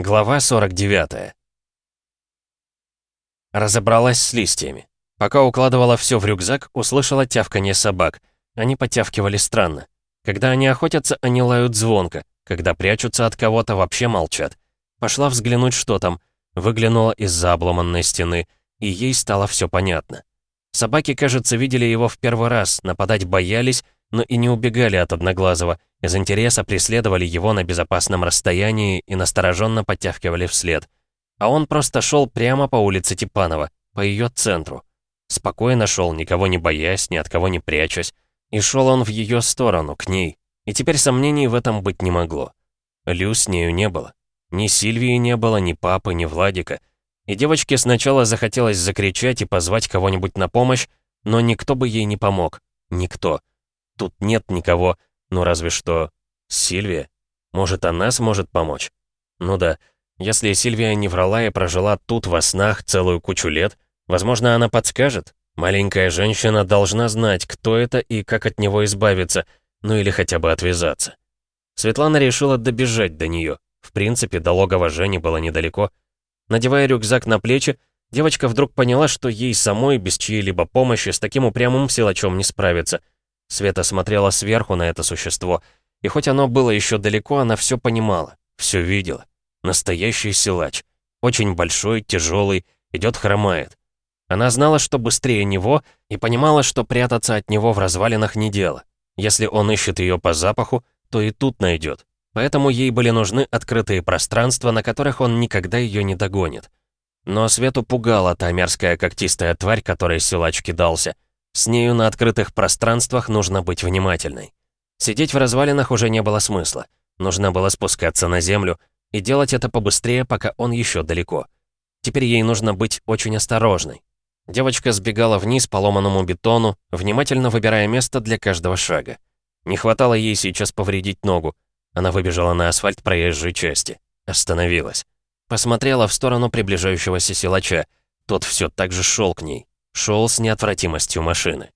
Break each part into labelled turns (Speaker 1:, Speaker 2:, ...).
Speaker 1: Глава 49. Разобралась с листьями. Пока укладывала все в рюкзак, услышала тявканье собак. Они потявкивали странно. Когда они охотятся, они лают звонко. Когда прячутся от кого-то, вообще молчат. Пошла взглянуть, что там. Выглянула из-за обломанной стены, и ей стало все понятно. Собаки, кажется, видели его в первый раз, нападать боялись, но и не убегали от Одноглазого, из интереса преследовали его на безопасном расстоянии и настороженно подтягивали вслед. А он просто шел прямо по улице Типанова, по ее центру. Спокойно шел, никого не боясь, ни от кого не прячась. И шел он в ее сторону, к ней. И теперь сомнений в этом быть не могло. Лю с нею не было. Ни Сильвии не было, ни папы, ни Владика. И девочке сначала захотелось закричать и позвать кого-нибудь на помощь, но никто бы ей не помог. Никто. Тут нет никого, ну разве что... Сильвия? Может, она сможет помочь? Ну да, если Сильвия не врала и прожила тут во снах целую кучу лет, возможно, она подскажет. Маленькая женщина должна знать, кто это и как от него избавиться, ну или хотя бы отвязаться. Светлана решила добежать до нее. В принципе, до логова Жени было недалеко. Надевая рюкзак на плечи, девочка вдруг поняла, что ей самой без чьей-либо помощи с таким упрямым силачом не справиться — Света смотрела сверху на это существо, и хоть оно было еще далеко, она все понимала, все видела. Настоящий силач. Очень большой, тяжелый, идет хромает. Она знала, что быстрее него, и понимала, что прятаться от него в развалинах не дело. Если он ищет ее по запаху, то и тут найдет. Поэтому ей были нужны открытые пространства, на которых он никогда ее не догонит. Но Свету пугала та мерзкая когтистая тварь, которой силач кидался — с нею на открытых пространствах нужно быть внимательной. Сидеть в развалинах уже не было смысла. Нужно было спускаться на землю и делать это побыстрее, пока он еще далеко. Теперь ей нужно быть очень осторожной. Девочка сбегала вниз по ломаному бетону, внимательно выбирая место для каждого шага. Не хватало ей сейчас повредить ногу. Она выбежала на асфальт проезжей части. Остановилась. Посмотрела в сторону приближающегося силача. Тот все так же шел к ней шел с неотвратимостью машины.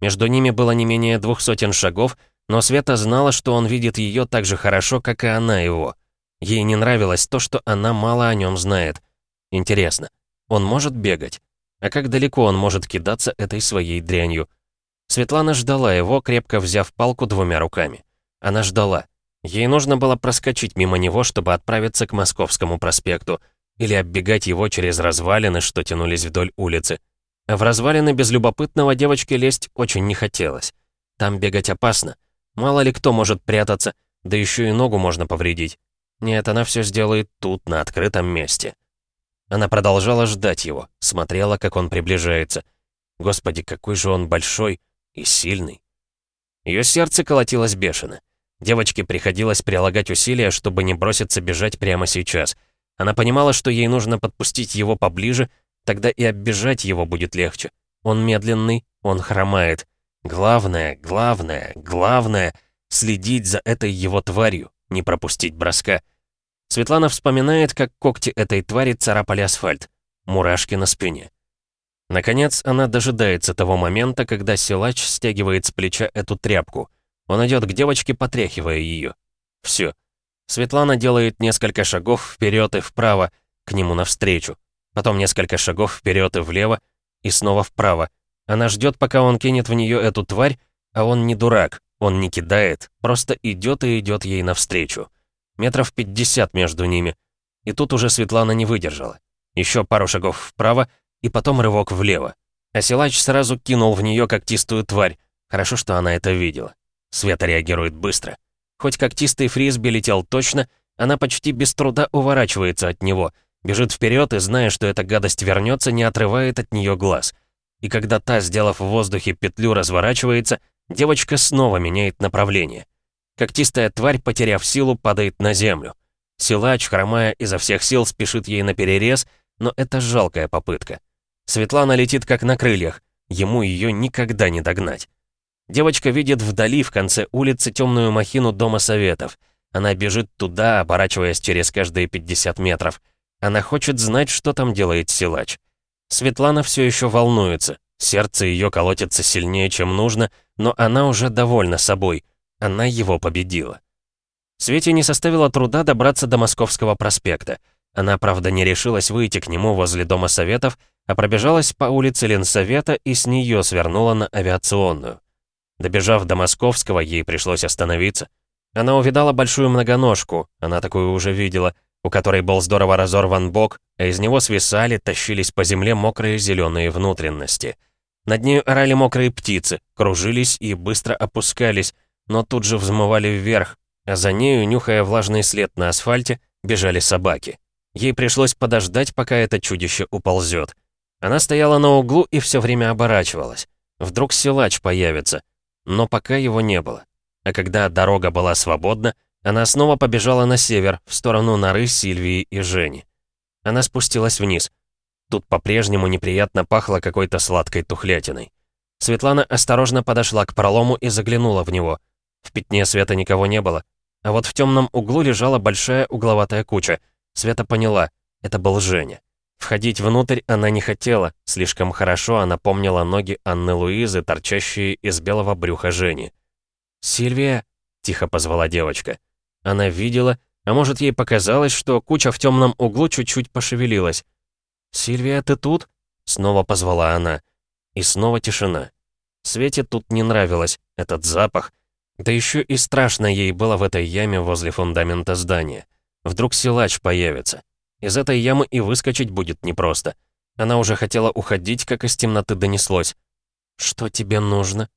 Speaker 1: Между ними было не менее двух сотен шагов, но Света знала, что он видит ее так же хорошо, как и она его. Ей не нравилось то, что она мало о нем знает. Интересно, он может бегать? А как далеко он может кидаться этой своей дрянью? Светлана ждала его, крепко взяв палку двумя руками. Она ждала. Ей нужно было проскочить мимо него, чтобы отправиться к Московскому проспекту, или оббегать его через развалины, что тянулись вдоль улицы. В развалины без любопытного девочке лезть очень не хотелось. Там бегать опасно. Мало ли кто может прятаться, да еще и ногу можно повредить. Нет, она все сделает тут, на открытом месте. Она продолжала ждать его, смотрела, как он приближается. Господи, какой же он большой и сильный. Ее сердце колотилось бешено. Девочке приходилось прилагать усилия, чтобы не броситься бежать прямо сейчас. Она понимала, что ей нужно подпустить его поближе, Тогда и оббежать его будет легче. Он медленный, он хромает. Главное, главное, главное — следить за этой его тварью, не пропустить броска. Светлана вспоминает, как когти этой твари царапали асфальт. Мурашки на спине. Наконец, она дожидается того момента, когда силач стягивает с плеча эту тряпку. Он идет к девочке, потряхивая ее. Все. Светлана делает несколько шагов вперед и вправо, к нему навстречу. Потом несколько шагов вперед и влево, и снова вправо. Она ждет, пока он кинет в нее эту тварь, а он не дурак, он не кидает, просто идет и идет ей навстречу. Метров 50 между ними. И тут уже Светлана не выдержала. Еще пару шагов вправо, и потом рывок влево. А сразу кинул в нее когтистую тварь. Хорошо, что она это видела. Света реагирует быстро. Хоть когтистый фрисби летел точно, она почти без труда уворачивается от него — Бежит вперед и, зная, что эта гадость вернется, не отрывает от нее глаз. И когда та, сделав в воздухе петлю, разворачивается, девочка снова меняет направление. Когтистая тварь, потеряв силу, падает на землю. Силач, хромая изо всех сил, спешит ей на перерез, но это жалкая попытка. Светлана летит как на крыльях, ему ее никогда не догнать. Девочка видит вдали, в конце улицы, темную махину Дома Советов. Она бежит туда, оборачиваясь через каждые 50 метров. Она хочет знать, что там делает силач. Светлана все еще волнуется. Сердце ее колотится сильнее, чем нужно, но она уже довольна собой. Она его победила. Свете не составило труда добраться до Московского проспекта. Она, правда, не решилась выйти к нему возле Дома Советов, а пробежалась по улице Ленсовета и с нее свернула на авиационную. Добежав до Московского, ей пришлось остановиться. Она увидала большую многоножку, она такую уже видела, у которой был здорово разорван бок, а из него свисали, тащились по земле мокрые зеленые внутренности. Над нею орали мокрые птицы, кружились и быстро опускались, но тут же взмывали вверх, а за нею, нюхая влажный след на асфальте, бежали собаки. Ей пришлось подождать, пока это чудище уползет. Она стояла на углу и все время оборачивалась. Вдруг силач появится. Но пока его не было. А когда дорога была свободна, она снова побежала на север, в сторону норы Сильвии и Жени. Она спустилась вниз. Тут по-прежнему неприятно пахло какой-то сладкой тухлятиной. Светлана осторожно подошла к пролому и заглянула в него. В пятне света никого не было. А вот в темном углу лежала большая угловатая куча. Света поняла, это был Женя. Входить внутрь она не хотела, слишком хорошо она помнила ноги Анны Луизы, торчащие из белого брюха Жени. «Сильвия!» — тихо позвала девочка. Она видела, а может ей показалось, что куча в темном углу чуть-чуть пошевелилась. «Сильвия, ты тут?» — снова позвала она. И снова тишина. Свете тут не нравилось, этот запах. Да еще и страшно ей было в этой яме возле фундамента здания. Вдруг силач появится. Из этой ямы и выскочить будет непросто. Она уже хотела уходить, как из темноты донеслось. «Что тебе нужно?»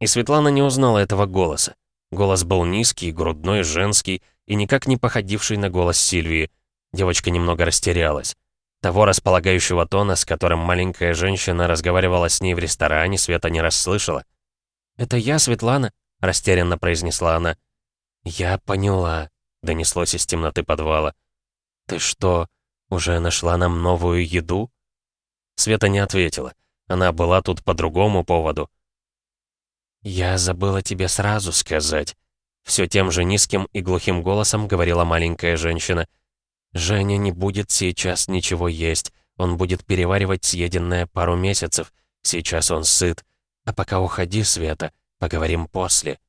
Speaker 1: И Светлана не узнала этого голоса. Голос был низкий, грудной, женский и никак не походивший на голос Сильвии. Девочка немного растерялась. Того располагающего тона, с которым маленькая женщина разговаривала с ней в ресторане, Света не расслышала. «Это я, Светлана?» — растерянно произнесла она. «Я поняла», — донеслось из темноты подвала. «Ты что, уже нашла нам новую еду?» Света не ответила. Она была тут по другому поводу. «Я забыла тебе сразу сказать», — все тем же низким и глухим голосом говорила маленькая женщина. «Женя не будет сейчас ничего есть. Он будет переваривать съеденное пару месяцев. Сейчас он сыт. А пока уходи, Света, поговорим после».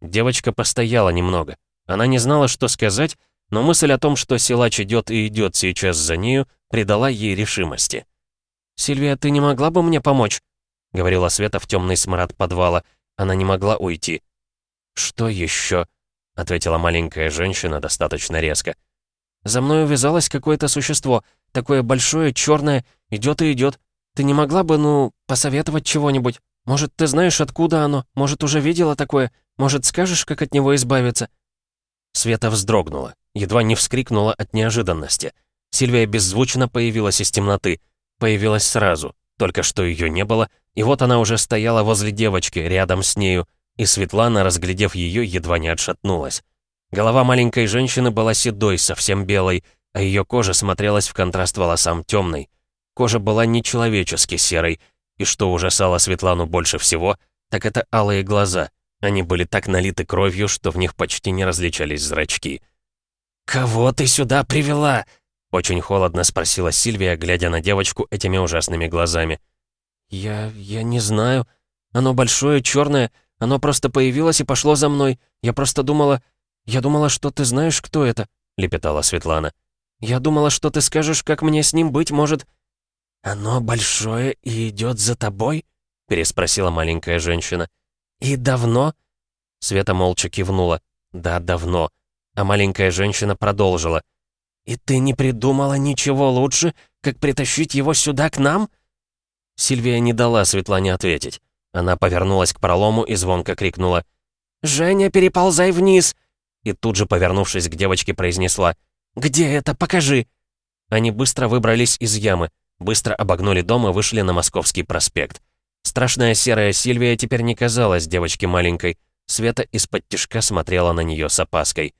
Speaker 1: Девочка постояла немного. Она не знала, что сказать, но мысль о том, что силач идет и идет сейчас за нею, придала ей решимости. «Сильвия, ты не могла бы мне помочь?» — говорила Света в темный смрад подвала. Она не могла уйти. «Что еще?» — ответила маленькая женщина достаточно резко. «За мной увязалось какое-то существо, такое большое, черное, идет и идет. Ты не могла бы, ну, посоветовать чего-нибудь? Может, ты знаешь, откуда оно? Может, уже видела такое? Может, скажешь, как от него избавиться?» Света вздрогнула едва не вскрикнула от неожиданности. Сильвия беззвучно появилась из темноты. Появилась сразу, только что ее не было, и вот она уже стояла возле девочки, рядом с нею, и Светлана, разглядев ее, едва не отшатнулась. Голова маленькой женщины была седой, совсем белой, а ее кожа смотрелась в контраст волосам темной. Кожа была нечеловечески серой, и что ужасало Светлану больше всего, так это алые глаза. Они были так налиты кровью, что в них почти не различались зрачки. «Кого ты сюда привела?» Очень холодно спросила Сильвия, глядя на девочку этими ужасными глазами. «Я... я не знаю. Оно большое, черное. Оно просто появилось и пошло за мной. Я просто думала... Я думала, что ты знаешь, кто это», — лепетала Светлана. «Я думала, что ты скажешь, как мне с ним быть, может...» «Оно большое и идет за тобой?» — переспросила маленькая женщина. «И давно?» Света молча кивнула. «Да, давно. А маленькая женщина продолжила. «И ты не придумала ничего лучше, как притащить его сюда к нам?» Сильвия не дала Светлане ответить. Она повернулась к пролому и звонко крикнула. «Женя, переползай вниз!» И тут же, повернувшись к девочке, произнесла. «Где это? Покажи!» Они быстро выбрались из ямы, быстро обогнули дом и вышли на Московский проспект. Страшная серая Сильвия теперь не казалась девочке маленькой. Света из-под тишка смотрела на нее с опаской.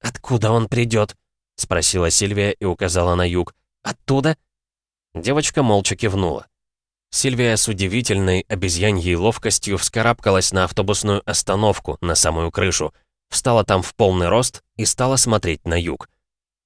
Speaker 1: «Откуда он придет?» — спросила Сильвия и указала на юг. «Оттуда?» Девочка молча кивнула. Сильвия с удивительной обезьяньей ловкостью вскарабкалась на автобусную остановку, на самую крышу, встала там в полный рост и стала смотреть на юг.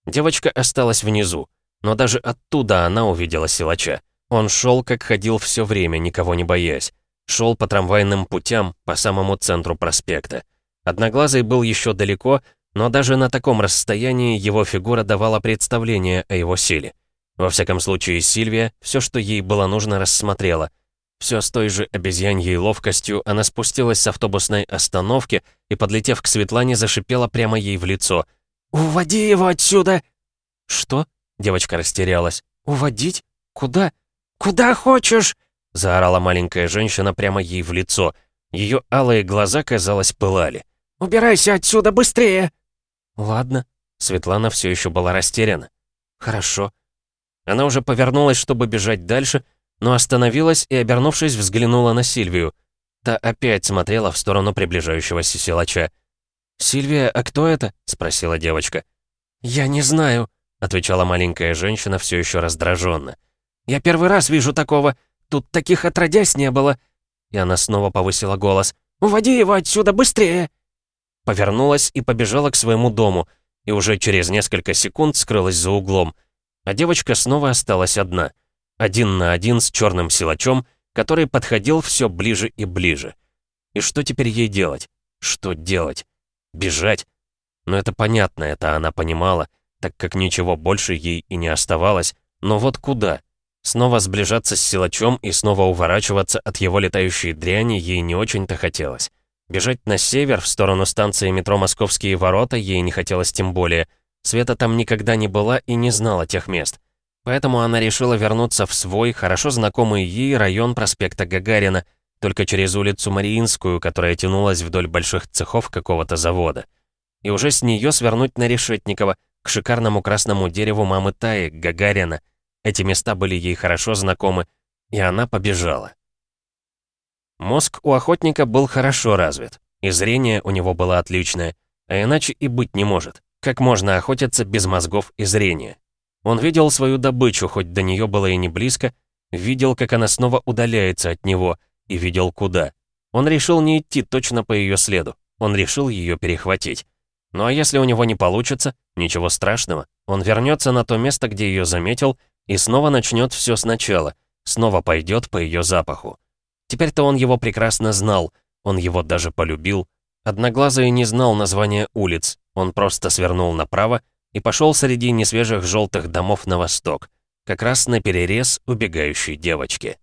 Speaker 1: Девочка осталась внизу, но даже оттуда она увидела силача. Он шел, как ходил все время, никого не боясь. Шел по трамвайным путям, по самому центру проспекта. Одноглазый был еще далеко, Но даже на таком расстоянии его фигура давала представление о его силе. Во всяком случае, Сильвия все, что ей было нужно, рассмотрела. Все с той же обезьяньей ловкостью она спустилась с автобусной остановки и, подлетев к Светлане, зашипела прямо ей в лицо. «Уводи его отсюда!» «Что?» — девочка растерялась. «Уводить? Куда? Куда хочешь?» — заорала маленькая женщина прямо ей в лицо. Ее алые глаза, казалось, пылали. «Убирайся отсюда быстрее!» «Ладно». Светлана все еще была растеряна. «Хорошо». Она уже повернулась, чтобы бежать дальше, но остановилась и, обернувшись, взглянула на Сильвию. Та опять смотрела в сторону приближающегося силача. «Сильвия, а кто это?» — спросила девочка. «Я не знаю», — отвечала маленькая женщина все еще раздраженно. «Я первый раз вижу такого. Тут таких отродясь не было». И она снова повысила голос. «Уводи его отсюда быстрее!» Повернулась и побежала к своему дому, и уже через несколько секунд скрылась за углом. А девочка снова осталась одна. Один на один с черным силачом, который подходил все ближе и ближе. И что теперь ей делать? Что делать? Бежать? Но это понятно, это она понимала так как ничего больше ей и не оставалось. Но вот куда? Снова сближаться с силачом и снова уворачиваться от его летающей дряни ей не очень-то хотелось. Бежать на север, в сторону станции метро «Московские ворота» ей не хотелось тем более. Света там никогда не была и не знала тех мест. Поэтому она решила вернуться в свой, хорошо знакомый ей район проспекта Гагарина, только через улицу Мариинскую, которая тянулась вдоль больших цехов какого-то завода. И уже с нее свернуть на Решетникова, к шикарному красному дереву мамы Таи, Гагарина. Эти места были ей хорошо знакомы, и она побежала. Мозг у охотника был хорошо развит, и зрение у него было отличное, а иначе и быть не может. Как можно охотиться без мозгов и зрения? Он видел свою добычу, хоть до нее было и не близко, видел, как она снова удаляется от него, и видел куда. Он решил не идти точно по ее следу, он решил ее перехватить. Ну а если у него не получится, ничего страшного. Он вернется на то место, где ее заметил, и снова начнет все сначала, снова пойдет по ее запаху. Теперь-то он его прекрасно знал, он его даже полюбил. Одноглазый не знал названия улиц, он просто свернул направо и пошел среди несвежих желтых домов на восток, как раз на перерез убегающей девочки.